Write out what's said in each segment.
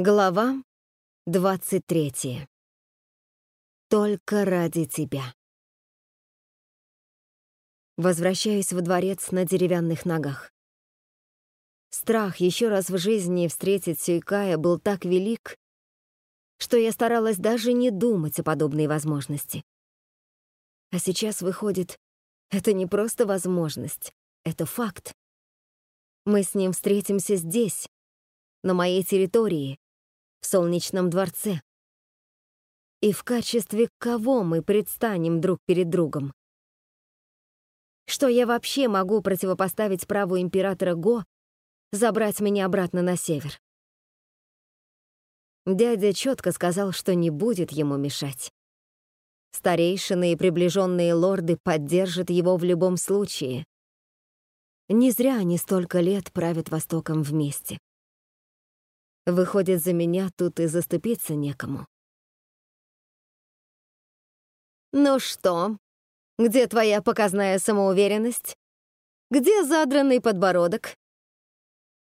Глава 23. Только ради тебя. Возвращаюсь во дворец на деревянных ногах. Страх еще раз в жизни встретить Сюйкая был так велик, что я старалась даже не думать о подобной возможности. А сейчас выходит, это не просто возможность, это факт. Мы с ним встретимся здесь, на моей территории, в Солнечном дворце. И в качестве кого мы предстанем друг перед другом? Что я вообще могу противопоставить праву императора Го забрать меня обратно на север? Дядя четко сказал, что не будет ему мешать. Старейшины и приближенные лорды поддержат его в любом случае. Не зря они столько лет правят Востоком вместе. Выходит, за меня тут и заступиться некому. «Ну что, где твоя показная самоуверенность? Где задранный подбородок?»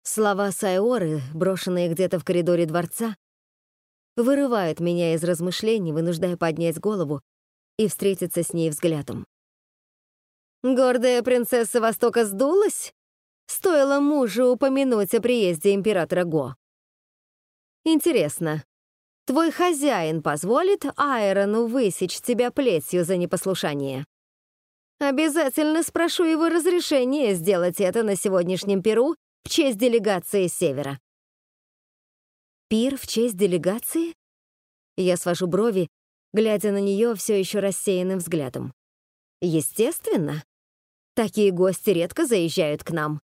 Слова Сайоры, брошенные где-то в коридоре дворца, вырывают меня из размышлений, вынуждая поднять голову и встретиться с ней взглядом. «Гордая принцесса Востока сдулась?» Стоило мужу упомянуть о приезде императора Го. Интересно, твой хозяин позволит Айрону высечь тебя плетью за непослушание? Обязательно спрошу его разрешения сделать это на сегодняшнем Перу в честь делегации Севера. Пир в честь делегации? Я свожу брови, глядя на нее все еще рассеянным взглядом. Естественно. Такие гости редко заезжают к нам.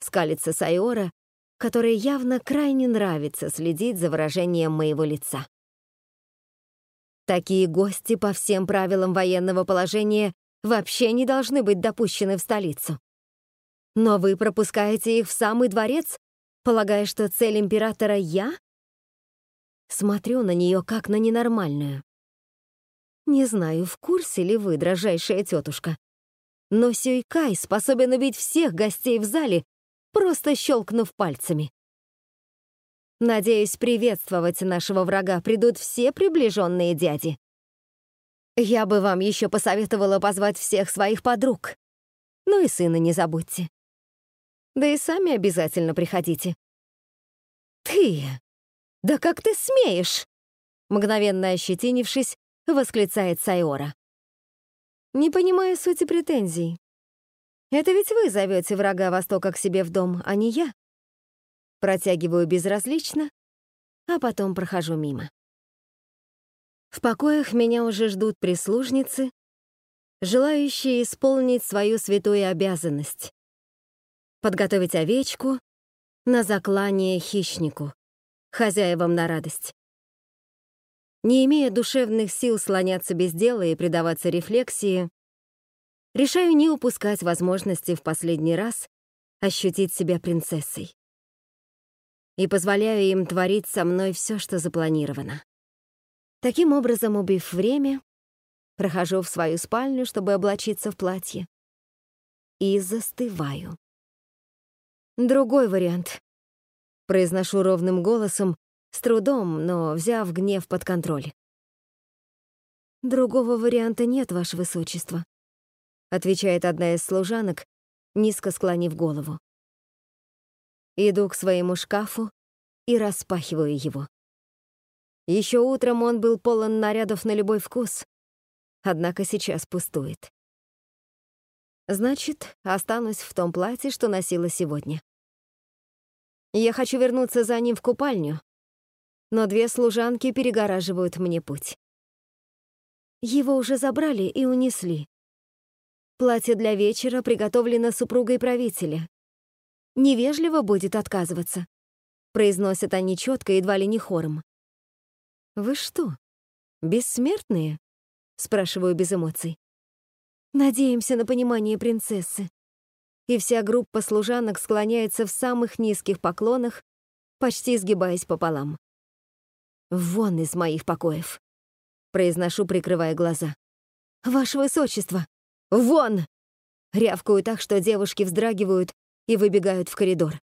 Скалится Сайора, которой явно крайне нравится следить за выражением моего лица. Такие гости по всем правилам военного положения вообще не должны быть допущены в столицу. Но вы пропускаете их в самый дворец, полагая, что цель императора я? Смотрю на нее как на ненормальную. Не знаю, в курсе ли вы, дрожайшая тетушка, но Сюйкай способен убить всех гостей в зале просто щелкнув пальцами. Надеюсь, приветствовать нашего врага придут все приближенные дяди. Я бы вам еще посоветовала позвать всех своих подруг. Ну и сына не забудьте. Да и сами обязательно приходите. Ты! Да как ты смеешь? Мгновенно ощетинившись, восклицает Сайора. Не понимаю сути претензий. Это ведь вы зовете врага Востока к себе в дом, а не я. Протягиваю безразлично, а потом прохожу мимо. В покоях меня уже ждут прислужницы, желающие исполнить свою святую обязанность — подготовить овечку на заклание хищнику, хозяевам на радость. Не имея душевных сил слоняться без дела и предаваться рефлексии, решаю не упускать возможности в последний раз ощутить себя принцессой. И позволяю им творить со мной все, что запланировано. Таким образом, убив время, прохожу в свою спальню, чтобы облачиться в платье. И застываю. Другой вариант. Произношу ровным голосом, с трудом, но взяв гнев под контроль. Другого варианта нет, Ваше Высочество отвечает одна из служанок, низко склонив голову. Иду к своему шкафу и распахиваю его. Еще утром он был полон нарядов на любой вкус, однако сейчас пустует. Значит, останусь в том платье, что носила сегодня. Я хочу вернуться за ним в купальню, но две служанки перегораживают мне путь. Его уже забрали и унесли. Платье для вечера приготовлено супругой правителя. Невежливо будет отказываться. Произносят они четко, едва ли не хором. «Вы что, бессмертные?» — спрашиваю без эмоций. «Надеемся на понимание принцессы». И вся группа служанок склоняется в самых низких поклонах, почти сгибаясь пополам. «Вон из моих покоев», — произношу, прикрывая глаза. «Ваше высочество!» «Вон!» Рявкаю так, что девушки вздрагивают и выбегают в коридор.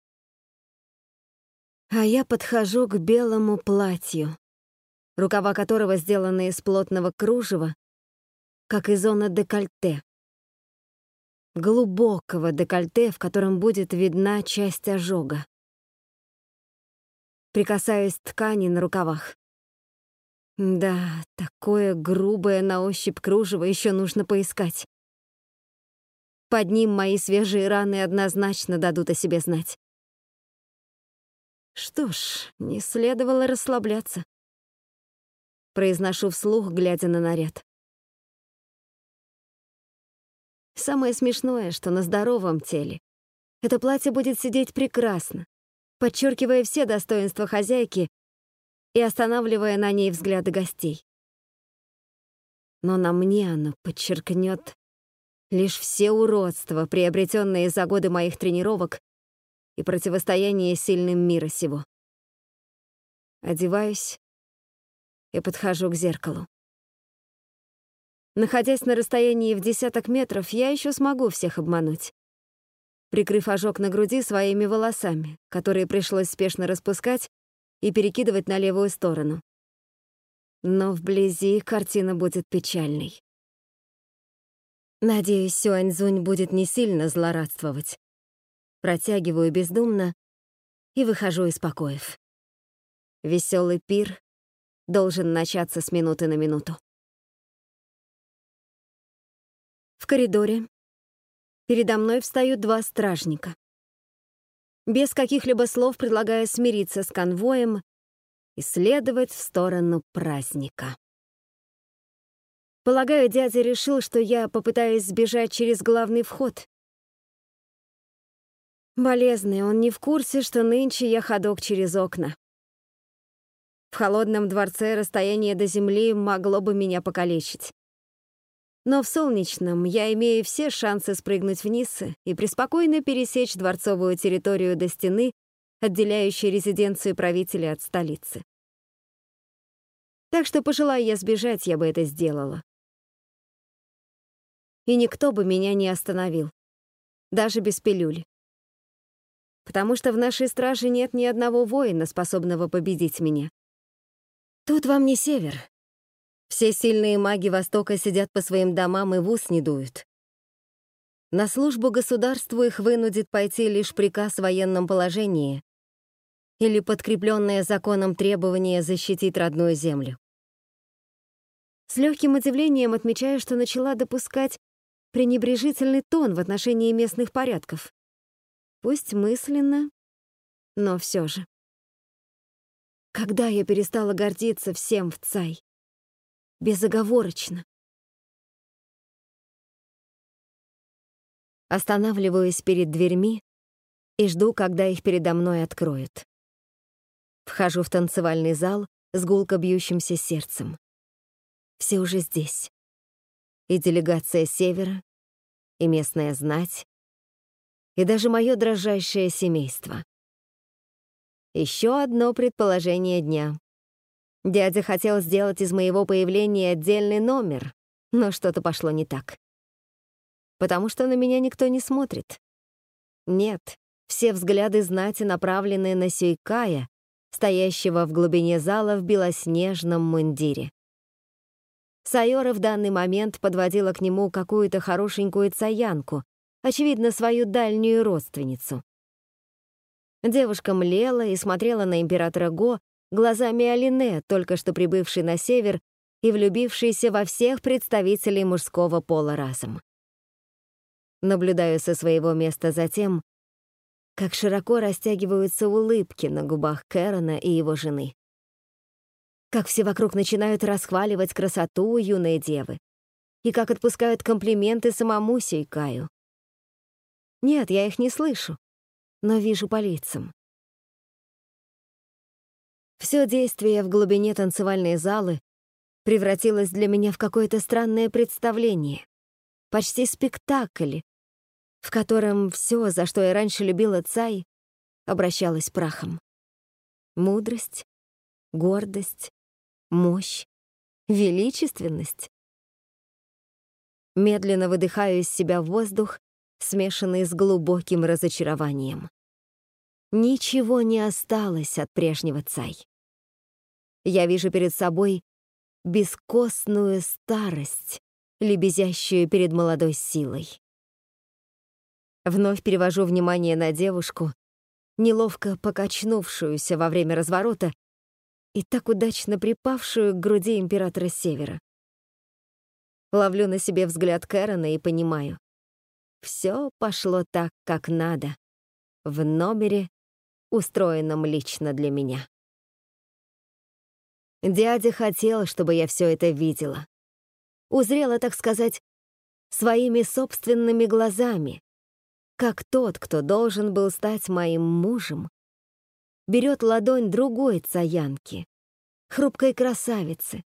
А я подхожу к белому платью, рукава которого сделаны из плотного кружева, как и зона декольте. Глубокого декольте, в котором будет видна часть ожога. Прикасаюсь ткани на рукавах. Да, такое грубое на ощупь кружево еще нужно поискать. Под ним мои свежие раны однозначно дадут о себе знать. Что ж, не следовало расслабляться. Произношу вслух, глядя на наряд. Самое смешное, что на здоровом теле это платье будет сидеть прекрасно, подчеркивая все достоинства хозяйки и останавливая на ней взгляды гостей. Но на мне оно подчеркнет лишь все уродства, приобретенные за годы моих тренировок и противостояние сильным мира сего. Одеваюсь и подхожу к зеркалу. Находясь на расстоянии в десяток метров, я еще смогу всех обмануть. Прикрыв ожог на груди своими волосами, которые пришлось спешно распускать и перекидывать на левую сторону. Но вблизи картина будет печальной. Надеюсь, Сюаньзунь будет не сильно злорадствовать. Протягиваю бездумно и выхожу из покоев. Веселый пир должен начаться с минуты на минуту. В коридоре передо мной встают два стражника. Без каких-либо слов предлагая смириться с конвоем и следовать в сторону праздника. Полагаю, дядя решил, что я попытаюсь сбежать через главный вход. Болезный, он не в курсе, что нынче я ходок через окна. В холодном дворце расстояние до земли могло бы меня покалечить. Но в солнечном я имею все шансы спрыгнуть вниз и преспокойно пересечь дворцовую территорию до стены, отделяющей резиденцию правителя от столицы. Так что, пожелая я сбежать, я бы это сделала и никто бы меня не остановил, даже без пилюли. Потому что в нашей страже нет ни одного воина, способного победить меня. Тут вам не север. Все сильные маги Востока сидят по своим домам и в ус не дуют. На службу государству их вынудит пойти лишь приказ в военном положении или подкрепленное законом требование защитить родную землю. С легким удивлением отмечаю, что начала допускать пренебрежительный тон в отношении местных порядков. Пусть мысленно, но все же. Когда я перестала гордиться всем в Цай? Безоговорочно. Останавливаюсь перед дверьми и жду, когда их передо мной откроют. Вхожу в танцевальный зал с гулко бьющимся сердцем. Все уже здесь и делегация Севера, и местная знать, и даже мое дрожайшее семейство. Еще одно предположение дня. Дядя хотел сделать из моего появления отдельный номер, но что-то пошло не так. Потому что на меня никто не смотрит. Нет, все взгляды знати направлены на Сюйкая, стоящего в глубине зала в белоснежном мундире. Сайора в данный момент подводила к нему какую-то хорошенькую цаянку, очевидно, свою дальнюю родственницу. Девушка млела и смотрела на императора Го глазами Алине, только что прибывшей на север и влюбившейся во всех представителей мужского пола разом. Наблюдаю со своего места за тем, как широко растягиваются улыбки на губах Кэрона и его жены как все вокруг начинают расхваливать красоту юной девы и как отпускают комплименты самому Сейкаю. Нет, я их не слышу, но вижу по лицам. Все действие в глубине танцевальной залы превратилось для меня в какое-то странное представление, почти спектакль, в котором все, за что я раньше любила Цай, обращалось прахом. Мудрость, гордость, мощь, величественность. Медленно выдыхаю из себя воздух, смешанный с глубоким разочарованием. Ничего не осталось от прежнего цай. Я вижу перед собой бескостную старость, лебезящую перед молодой силой. Вновь перевожу внимание на девушку, неловко покачнувшуюся во время разворота и так удачно припавшую к груди императора Севера. Ловлю на себе взгляд Кэрона и понимаю. Все пошло так, как надо. В номере, устроенном лично для меня. Дядя хотел, чтобы я все это видела. Узрела, так сказать, своими собственными глазами, как тот, кто должен был стать моим мужем, берет ладонь другой цаянки, хрупкой красавицы,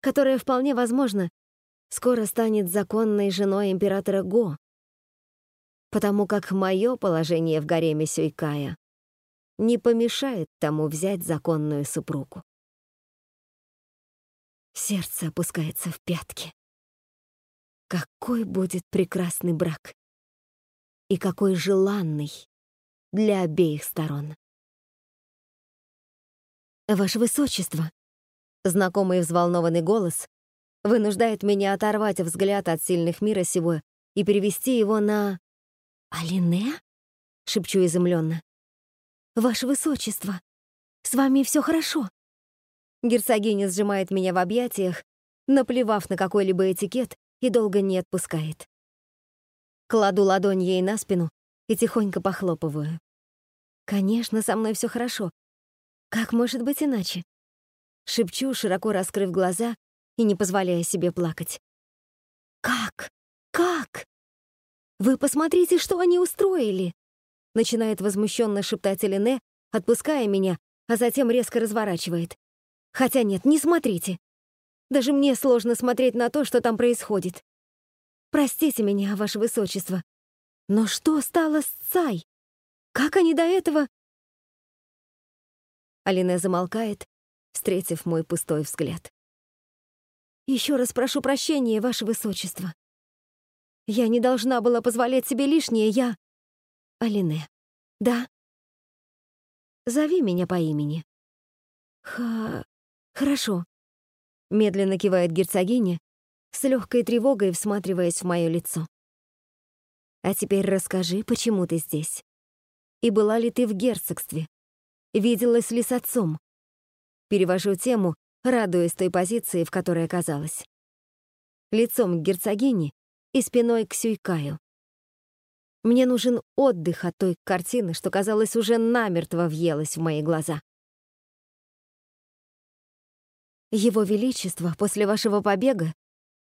которая, вполне возможно, скоро станет законной женой императора Го, потому как мое положение в гареме Сюйкая не помешает тому взять законную супругу. Сердце опускается в пятки. Какой будет прекрасный брак! и какой желанный для обеих сторон. «Ваше Высочество!» Знакомый взволнованный голос вынуждает меня оторвать взгляд от сильных мира сего и перевести его на... «Алине?» — шепчу изумленно. «Ваше Высочество, с вами все хорошо?» Герцогиня сжимает меня в объятиях, наплевав на какой-либо этикет, и долго не отпускает. Кладу ладонь ей на спину и тихонько похлопываю. Конечно, со мной все хорошо. Как может быть иначе? Шепчу, широко раскрыв глаза и не позволяя себе плакать. Как? Как? Вы посмотрите, что они устроили! Начинает возмущенно шептать Элене, отпуская меня, а затем резко разворачивает. Хотя нет, не смотрите. Даже мне сложно смотреть на то, что там происходит. Простите меня, ваше высочество. Но что стало с Цай? Как они до этого...» Алине замолкает, встретив мой пустой взгляд. «Еще раз прошу прощения, ваше высочество. Я не должна была позволять себе лишнее, я... Алине. Да? Зови меня по имени». «Ха... хорошо», — медленно кивает герцогиня, с легкой тревогой всматриваясь в мое лицо. «А теперь расскажи, почему ты здесь? И была ли ты в герцогстве? Виделась ли с отцом?» Перевожу тему, радуясь той позиции, в которой оказалась. Лицом к герцогине и спиной к Сюйкаю. Мне нужен отдых от той картины, что, казалось, уже намертво въелась в мои глаза. Его Величество после вашего побега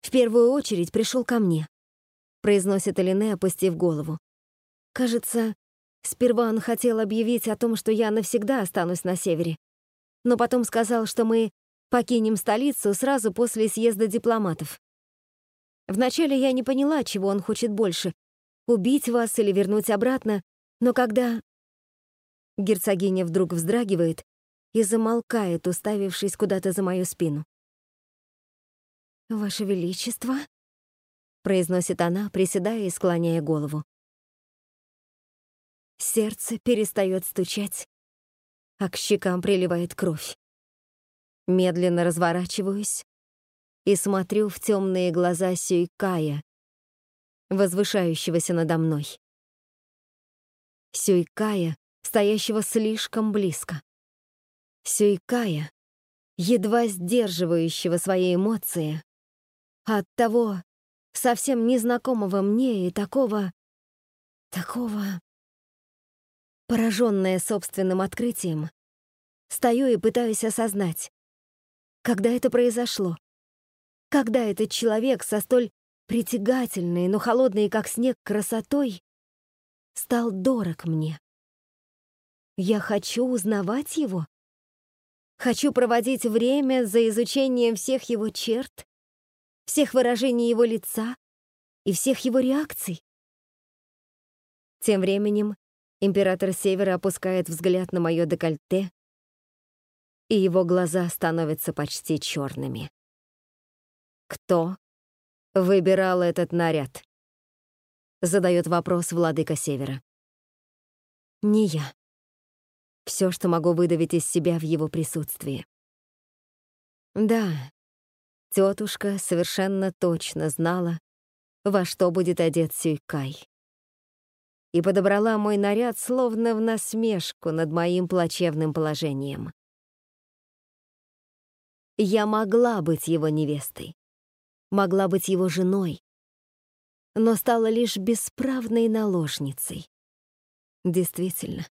в первую очередь пришел ко мне», — произносит Элине, опустив голову. «Кажется, сперва он хотел объявить о том, что я навсегда останусь на севере, но потом сказал, что мы покинем столицу сразу после съезда дипломатов. Вначале я не поняла, чего он хочет больше — убить вас или вернуть обратно, но когда... Герцогиня вдруг вздрагивает и замолкает, уставившись куда-то за мою спину. «Ваше Величество», — произносит она, приседая и склоняя голову. Сердце перестает стучать, а к щекам приливает кровь. Медленно разворачиваюсь и смотрю в темные глаза Сюйкая, возвышающегося надо мной. Сюйкая, стоящего слишком близко. Сюйкая, едва сдерживающего свои эмоции, от того совсем незнакомого мне и такого... такого... Пораженная собственным открытием, стою и пытаюсь осознать, когда это произошло, когда этот человек со столь притягательной, но холодной, как снег, красотой стал дорог мне. Я хочу узнавать его. Хочу проводить время за изучением всех его черт, всех выражений его лица и всех его реакций. Тем временем император Севера опускает взгляд на мое декольте, и его глаза становятся почти черными. «Кто выбирал этот наряд?» — задает вопрос владыка Севера. «Не я», Все, что могу выдавить из себя в его присутствии. Да, тетушка совершенно точно знала, во что будет одет Сюйкай. И подобрала мой наряд словно в насмешку над моим плачевным положением. Я могла быть его невестой, могла быть его женой, но стала лишь бесправной наложницей. Действительно,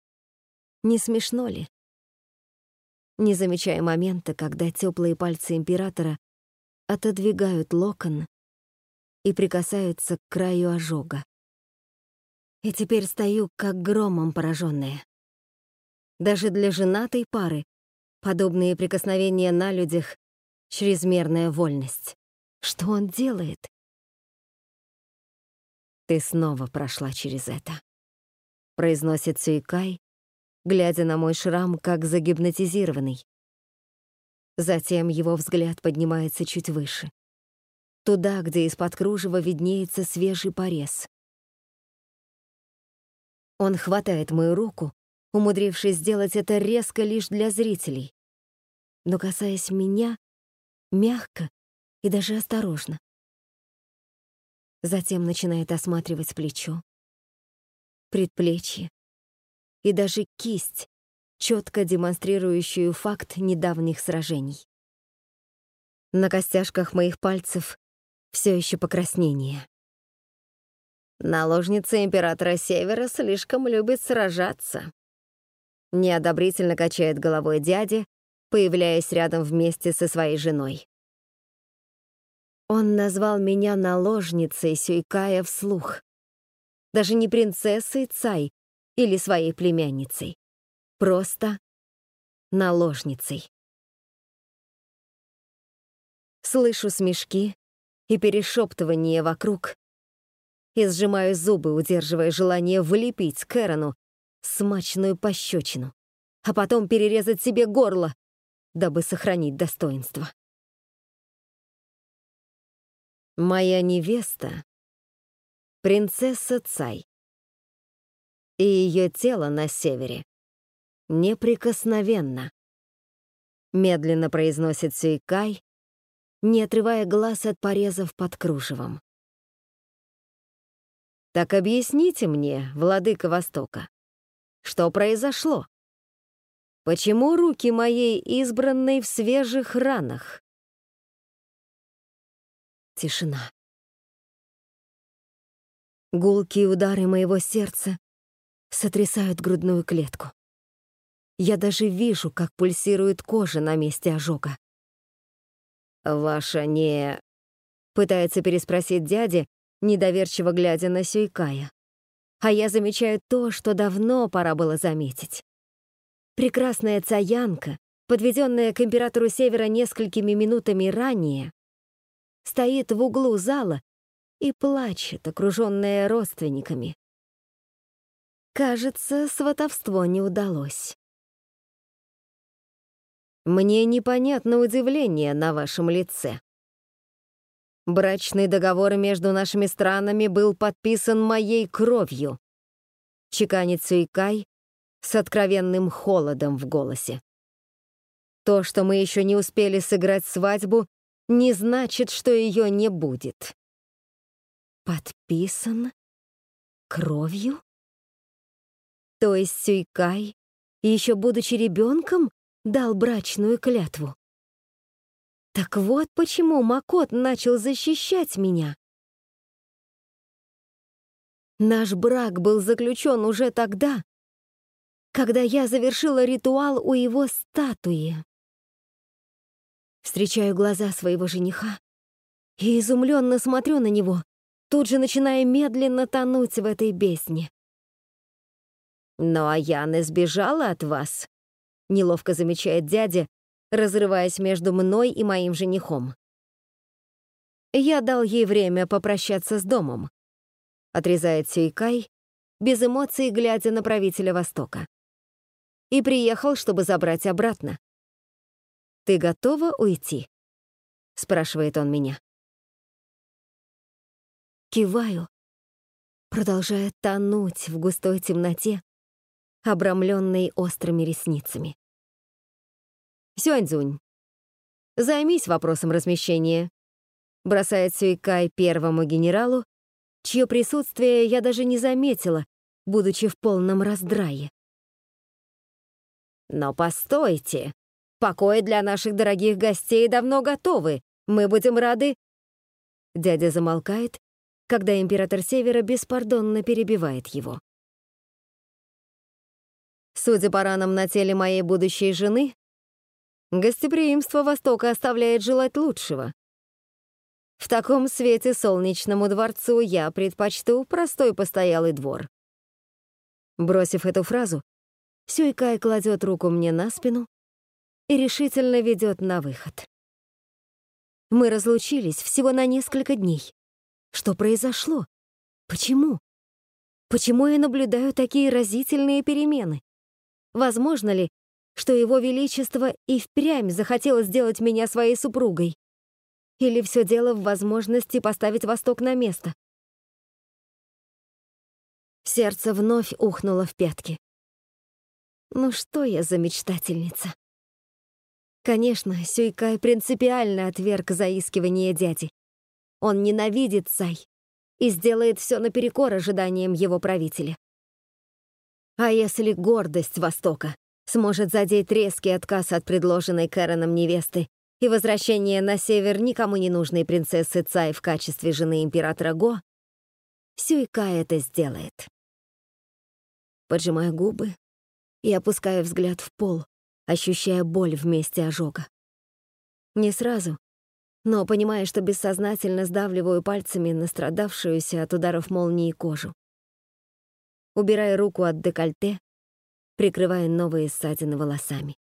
не смешно ли? Не замечая момента, когда теплые пальцы императора отодвигают локон и прикасаются к краю ожога. И теперь стою, как громом пораженная. Даже для женатой пары подобные прикосновения на людях — чрезмерная вольность. Что он делает? «Ты снова прошла через это», — произносит Сюйкай, глядя на мой шрам, как загипнотизированный. Затем его взгляд поднимается чуть выше. Туда, где из-под кружева виднеется свежий порез. Он хватает мою руку, умудрившись сделать это резко лишь для зрителей, но касаясь меня, мягко и даже осторожно. Затем начинает осматривать плечо, предплечье и даже кисть, четко демонстрирующую факт недавних сражений. На костяшках моих пальцев все еще покраснение. Наложница императора Севера слишком любит сражаться. Неодобрительно качает головой дядя, появляясь рядом вместе со своей женой. Он назвал меня наложницей Сюйкая вслух. Даже не принцессой Цай или своей племянницей. Просто наложницей. Слышу смешки и перешептывание вокруг и сжимаю зубы, удерживая желание влепить Кэрону смачную пощечину, а потом перерезать себе горло, дабы сохранить достоинство. Моя невеста — принцесса Цай, и ее тело на севере неприкосновенно. Медленно произносит Сюйкай, не отрывая глаз от порезов под кружевом. Так объясните мне, владыка Востока, что произошло? Почему руки моей избранной в свежих ранах? Тишина. Гулкие удары моего сердца сотрясают грудную клетку. Я даже вижу, как пульсирует кожа на месте ожога. «Ваша не...» — пытается переспросить дядя, недоверчиво глядя на Сюйкая. А я замечаю то, что давно пора было заметить. Прекрасная Цаянка, подведенная к императору Севера несколькими минутами ранее, стоит в углу зала и плачет, окруженная родственниками. Кажется, сватовство не удалось. Мне непонятно удивление на вашем лице. Брачный договор между нашими странами был подписан моей кровью. Чеканит Суикай с откровенным холодом в голосе. То, что мы еще не успели сыграть свадьбу, не значит, что ее не будет. Подписан кровью? То есть Сюйкай, еще будучи ребенком, дал брачную клятву? Так вот почему Макот начал защищать меня. Наш брак был заключен уже тогда, когда я завершила ритуал у его статуи. Встречаю глаза своего жениха и изумленно смотрю на него, тут же начиная медленно тонуть в этой бездне. «Ну а Яна сбежала от вас», — неловко замечает дядя, разрываясь между мной и моим женихом. Я дал ей время попрощаться с домом. Отрезает Сюйкай, без эмоций глядя на правителя Востока. И приехал, чтобы забрать обратно. «Ты готова уйти?» — спрашивает он меня. Киваю, продолжая тонуть в густой темноте, обрамленный острыми ресницами. «Сюаньцзунь, займись вопросом размещения», бросает Сюйкай первому генералу, чье присутствие я даже не заметила, будучи в полном раздрае. «Но постойте, покои для наших дорогих гостей давно готовы, мы будем рады...» Дядя замолкает, когда император Севера беспардонно перебивает его. Судя по ранам на теле моей будущей жены, гостеприимство Востока оставляет желать лучшего. В таком свете солнечному дворцу я предпочту простой постоялый двор. Бросив эту фразу, Сюйкай кладет руку мне на спину и решительно ведет на выход. Мы разлучились всего на несколько дней. Что произошло? Почему? Почему я наблюдаю такие разительные перемены? Возможно ли, что Его Величество и впрямь захотело сделать меня своей супругой? Или все дело в возможности поставить Восток на место? Сердце вновь ухнуло в пятки. Ну что я за мечтательница? Конечно, Сюйкай принципиально отверг заискивание дяди. Он ненавидит Цай и сделает все наперекор ожиданиям его правителя. А если гордость Востока сможет задеть резкий отказ от предложенной Кэроном невесты и возвращение на север никому не нужной принцессы Цай в качестве жены императора Го, Сюйка это сделает. Поджимая губы и опуская взгляд в пол, ощущая боль вместе ожога. Не сразу, но понимая, что бессознательно сдавливаю пальцами настрадавшуюся от ударов молнии кожу. Убирая руку от декольте, прикрывая новые ссадины волосами.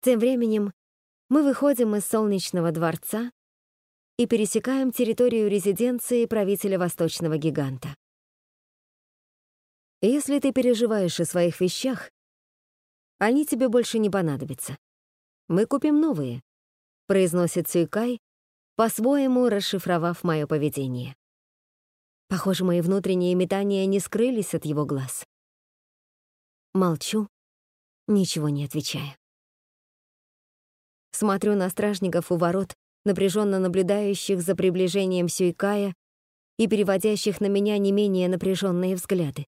Тем временем мы выходим из солнечного дворца и пересекаем территорию резиденции правителя Восточного гиганта. Если ты переживаешь о своих вещах, они тебе больше не понадобятся. Мы купим новые, произносит Цюйкай, по-своему расшифровав мое поведение. Похоже, мои внутренние метания не скрылись от его глаз. Молчу, ничего не отвечая. Смотрю на стражников у ворот, напряженно наблюдающих за приближением Сюйкая и переводящих на меня не менее напряженные взгляды.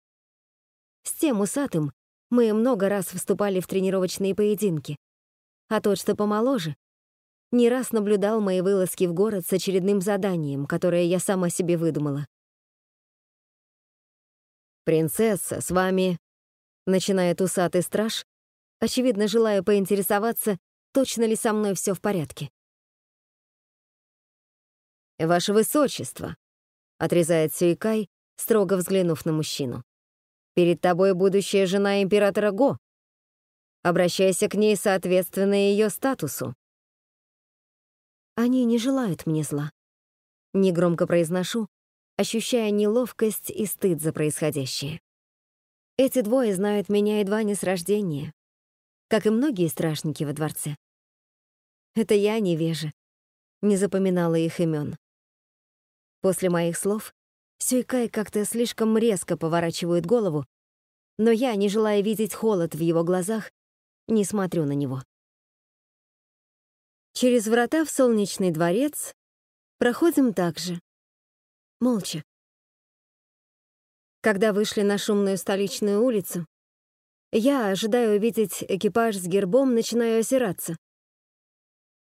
С тем усатым мы много раз вступали в тренировочные поединки, а тот, что помоложе, не раз наблюдал мои вылазки в город с очередным заданием, которое я сама себе выдумала. «Принцесса, с вами...» — начинает усатый страж, очевидно, желая поинтересоваться, точно ли со мной все в порядке. «Ваше Высочество», — отрезает Сюикай, строго взглянув на мужчину. «Перед тобой будущая жена императора Го. Обращайся к ней соответственно ее статусу». «Они не желают мне зла», — негромко произношу, ощущая неловкость и стыд за происходящее. Эти двое знают меня едва не с рождения, как и многие стражники во дворце. Это я невежа, не запоминала их имен. После моих слов Сюйкай как-то слишком резко поворачивает голову, но я, не желая видеть холод в его глазах, не смотрю на него. Через врата в солнечный дворец проходим так же, молча. Когда вышли на шумную столичную улицу, я, ожидая увидеть экипаж с гербом, начинаю озираться.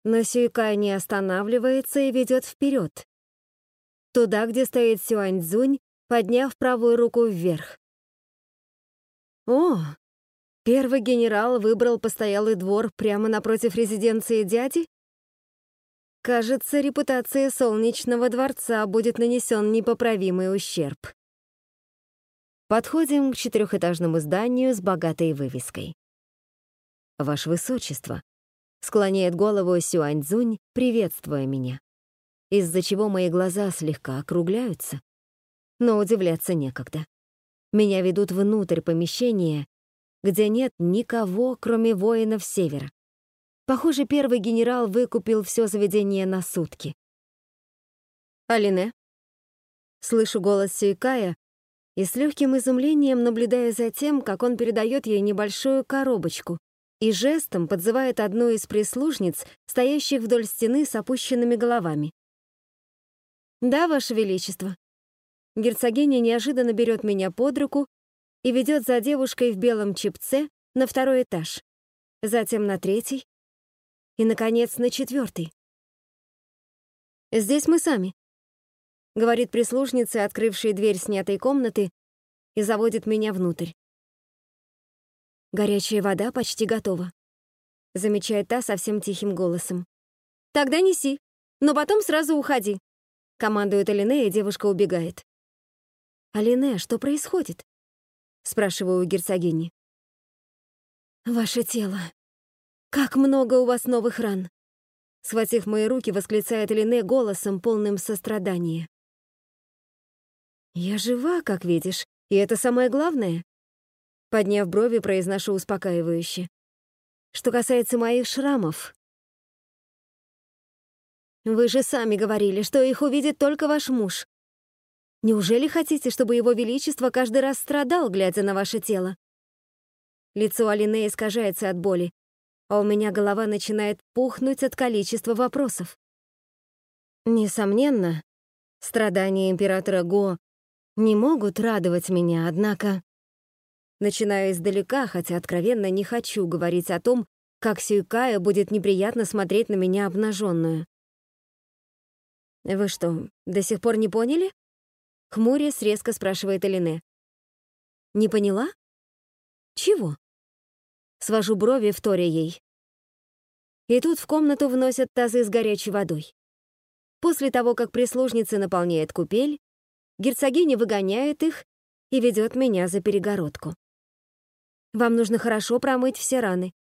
Но Сюйкай не останавливается и ведет вперед. Туда, где стоит Сюаньцзунь, подняв правую руку вверх. О, первый генерал выбрал постоялый двор прямо напротив резиденции дяди? Кажется, репутации Солнечного дворца будет нанесен непоправимый ущерб. Подходим к четырехэтажному зданию с богатой вывеской. «Ваше Высочество», Склоняет голову Сюаньцзунь, приветствуя меня, из-за чего мои глаза слегка округляются. Но удивляться некогда. Меня ведут внутрь помещения, где нет никого, кроме воинов Севера. Похоже, первый генерал выкупил все заведение на сутки. «Алине?» Слышу голос Сюйкая и с легким изумлением наблюдая за тем, как он передает ей небольшую коробочку и жестом подзывает одну из прислужниц, стоящих вдоль стены с опущенными головами. «Да, Ваше Величество». Герцогиня неожиданно берет меня под руку и ведет за девушкой в белом чипце на второй этаж, затем на третий и, наконец, на четвертый. «Здесь мы сами», — говорит прислужница, открывшая дверь снятой комнаты, и заводит меня внутрь. «Горячая вода почти готова», — замечает та совсем тихим голосом. «Тогда неси, но потом сразу уходи», — командует Алине, и девушка убегает. «Алине, что происходит?» — спрашиваю у герцогини. «Ваше тело. Как много у вас новых ран!» Схватив мои руки, восклицает Лине голосом, полным сострадания. «Я жива, как видишь, и это самое главное». Подняв брови, произношу успокаивающе. Что касается моих шрамов... Вы же сами говорили, что их увидит только ваш муж. Неужели хотите, чтобы его величество каждый раз страдал, глядя на ваше тело? Лицо Алине искажается от боли, а у меня голова начинает пухнуть от количества вопросов. Несомненно, страдания императора Го не могут радовать меня, однако... Начинаю издалека, хотя откровенно не хочу говорить о том, как Сюйкая будет неприятно смотреть на меня обнаженную. «Вы что, до сих пор не поняли?» Хмурясь резко спрашивает Элине. «Не поняла?» «Чего?» Свожу брови, вторя ей. И тут в комнату вносят тазы с горячей водой. После того, как прислужница наполняет купель, герцогиня выгоняет их и ведет меня за перегородку. «Вам нужно хорошо промыть все раны»,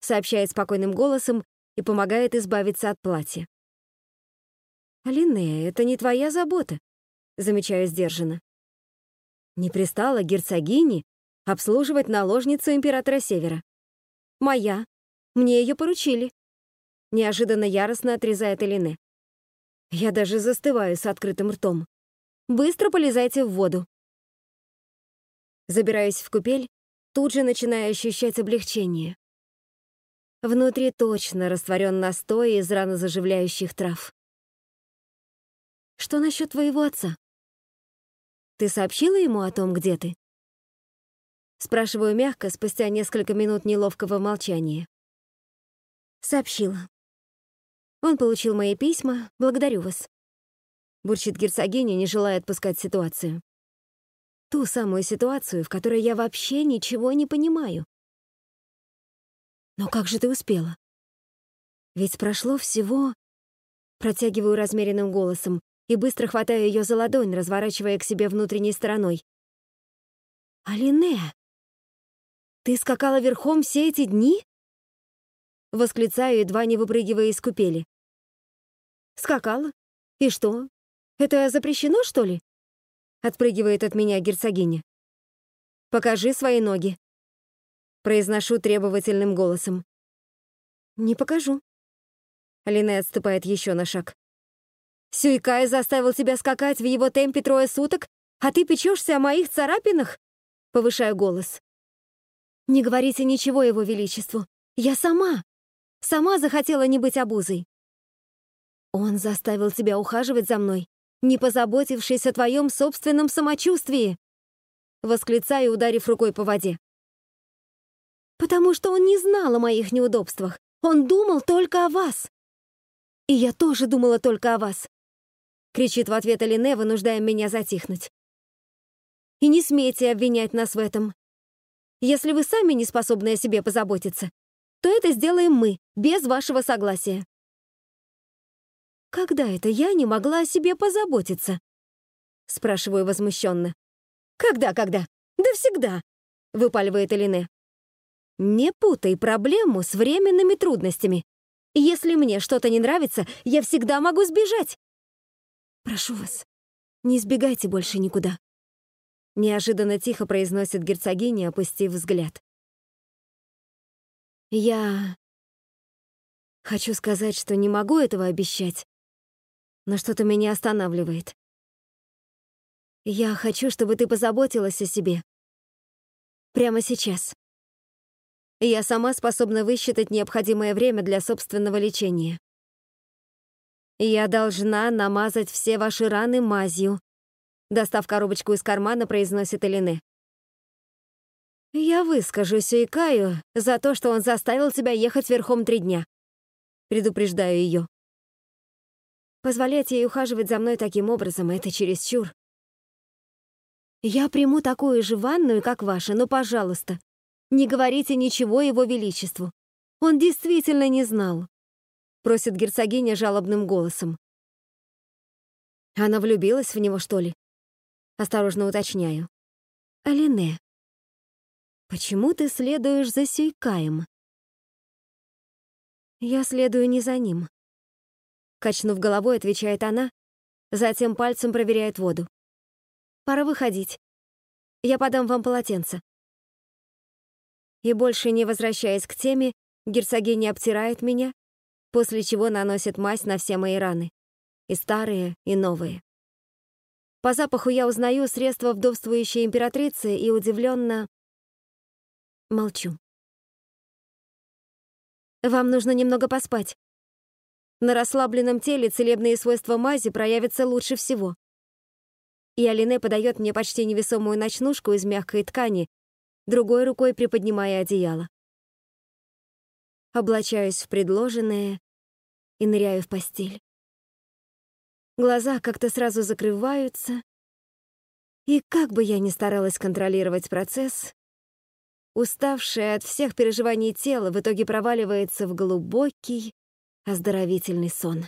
сообщает спокойным голосом и помогает избавиться от платья. «Алине, это не твоя забота», замечаю сдержанно. Не пристала герцогине обслуживать наложницу императора Севера. Моя. Мне ее поручили. Неожиданно яростно отрезает Элине. Я даже застываю с открытым ртом. Быстро полезайте в воду. Забираюсь в купель, тут же начинаю ощущать облегчение. Внутри точно растворен настой из ранозаживляющих трав. Что насчет твоего отца? Ты сообщила ему о том, где ты? Спрашиваю мягко, спустя несколько минут неловкого молчания. Сообщила. Он получил мои письма, благодарю вас. Бурчит герцогиня, не желая отпускать ситуацию. Ту самую ситуацию, в которой я вообще ничего не понимаю. Но как же ты успела? Ведь прошло всего... Протягиваю размеренным голосом и быстро хватаю ее за ладонь, разворачивая к себе внутренней стороной. «Алине!» «Ты скакала верхом все эти дни?» Восклицаю, едва не выпрыгивая из купели. «Скакала? И что? Это запрещено, что ли?» Отпрыгивает от меня герцогиня. «Покажи свои ноги», — произношу требовательным голосом. «Не покажу». Алина отступает еще на шаг. «Сюйкай заставил тебя скакать в его темпе трое суток, а ты печешься о моих царапинах?» Повышаю голос. «Не говорите ничего его величеству. Я сама, сама захотела не быть обузой. Он заставил тебя ухаживать за мной, не позаботившись о твоем собственном самочувствии!» Восклицаю, ударив рукой по воде. «Потому что он не знал о моих неудобствах. Он думал только о вас. И я тоже думала только о вас!» Кричит в ответ Алине, вынуждая меня затихнуть. «И не смейте обвинять нас в этом. Если вы сами не способны о себе позаботиться, то это сделаем мы, без вашего согласия. Когда это я не могла о себе позаботиться? Спрашиваю возмущенно. Когда, когда? Да всегда, выпаливает Элине. Не путай проблему с временными трудностями. Если мне что-то не нравится, я всегда могу сбежать. Прошу вас, не избегайте больше никуда. Неожиданно тихо произносит герцогиня, опустив взгляд. Я... Хочу сказать, что не могу этого обещать, но что-то меня останавливает. Я хочу, чтобы ты позаботилась о себе. Прямо сейчас. Я сама способна высчитать необходимое время для собственного лечения. Я должна намазать все ваши раны мазью. Достав коробочку из кармана, произносит Элине. Я выскажусь Икаю за то, что он заставил тебя ехать верхом три дня. Предупреждаю ее. Позволять ей ухаживать за мной таким образом — это чересчур. Я приму такую же ванную, как ваша, но, пожалуйста, не говорите ничего его величеству. Он действительно не знал, просит герцогиня жалобным голосом. Она влюбилась в него, что ли? Осторожно уточняю. Алине, почему ты следуешь за Сюйкаем? Я следую не за ним. Качнув головой, отвечает она, затем пальцем проверяет воду. Пора выходить. Я подам вам полотенце. И больше не возвращаясь к теме, герцогиня обтирает меня, после чего наносит мазь на все мои раны. И старые, и новые. По запаху я узнаю средства вдовствующей императрицы и удивленно молчу. Вам нужно немного поспать. На расслабленном теле целебные свойства мази проявятся лучше всего. И Алине подает мне почти невесомую ночнушку из мягкой ткани, другой рукой приподнимая одеяло. Облачаюсь в предложенное и ныряю в постель. Глаза как-то сразу закрываются, и как бы я ни старалась контролировать процесс, уставшее от всех переживаний тело в итоге проваливается в глубокий, оздоровительный сон.